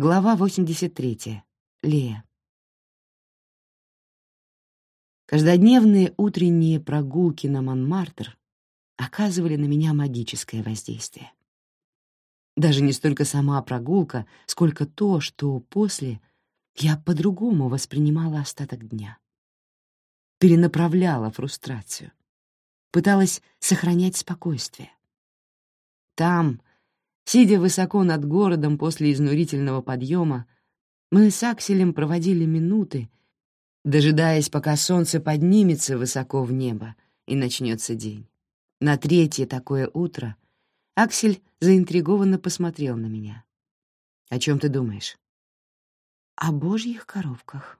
Глава 83. Лея. Каждодневные утренние прогулки на Монмартр оказывали на меня магическое воздействие. Даже не столько сама прогулка, сколько то, что после я по-другому воспринимала остаток дня. Перенаправляла фрустрацию. Пыталась сохранять спокойствие. Там, сидя высоко над городом после изнурительного подъема, мы с Акселем проводили минуты, дожидаясь, пока солнце поднимется высоко в небо и начнется день. На третье такое утро Аксель заинтригованно посмотрел на меня. «О чем ты думаешь?» «О божьих коровках».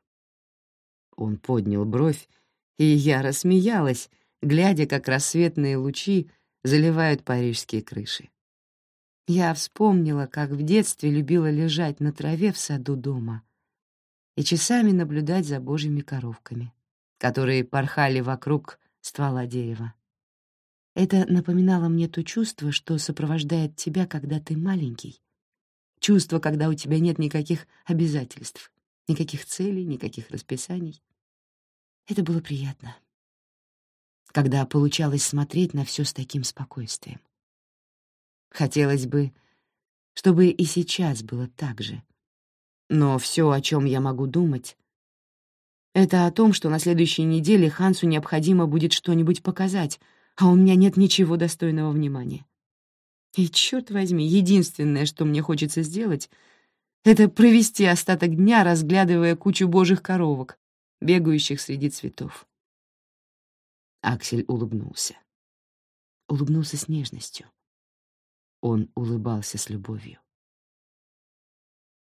Он поднял бровь, и я рассмеялась, глядя, как рассветные лучи заливают парижские крыши. Я вспомнила, как в детстве любила лежать на траве в саду дома и часами наблюдать за божьими коровками, которые порхали вокруг ствола дерева. Это напоминало мне то чувство, что сопровождает тебя, когда ты маленький. Чувство, когда у тебя нет никаких обязательств, никаких целей, никаких расписаний. Это было приятно. Когда получалось смотреть на все с таким спокойствием. Хотелось бы, чтобы и сейчас было так же. Но все, о чем я могу думать, это о том, что на следующей неделе Хансу необходимо будет что-нибудь показать — а у меня нет ничего достойного внимания. И, черт возьми, единственное, что мне хочется сделать, это провести остаток дня, разглядывая кучу божьих коровок, бегающих среди цветов. Аксель улыбнулся. Улыбнулся с нежностью. Он улыбался с любовью.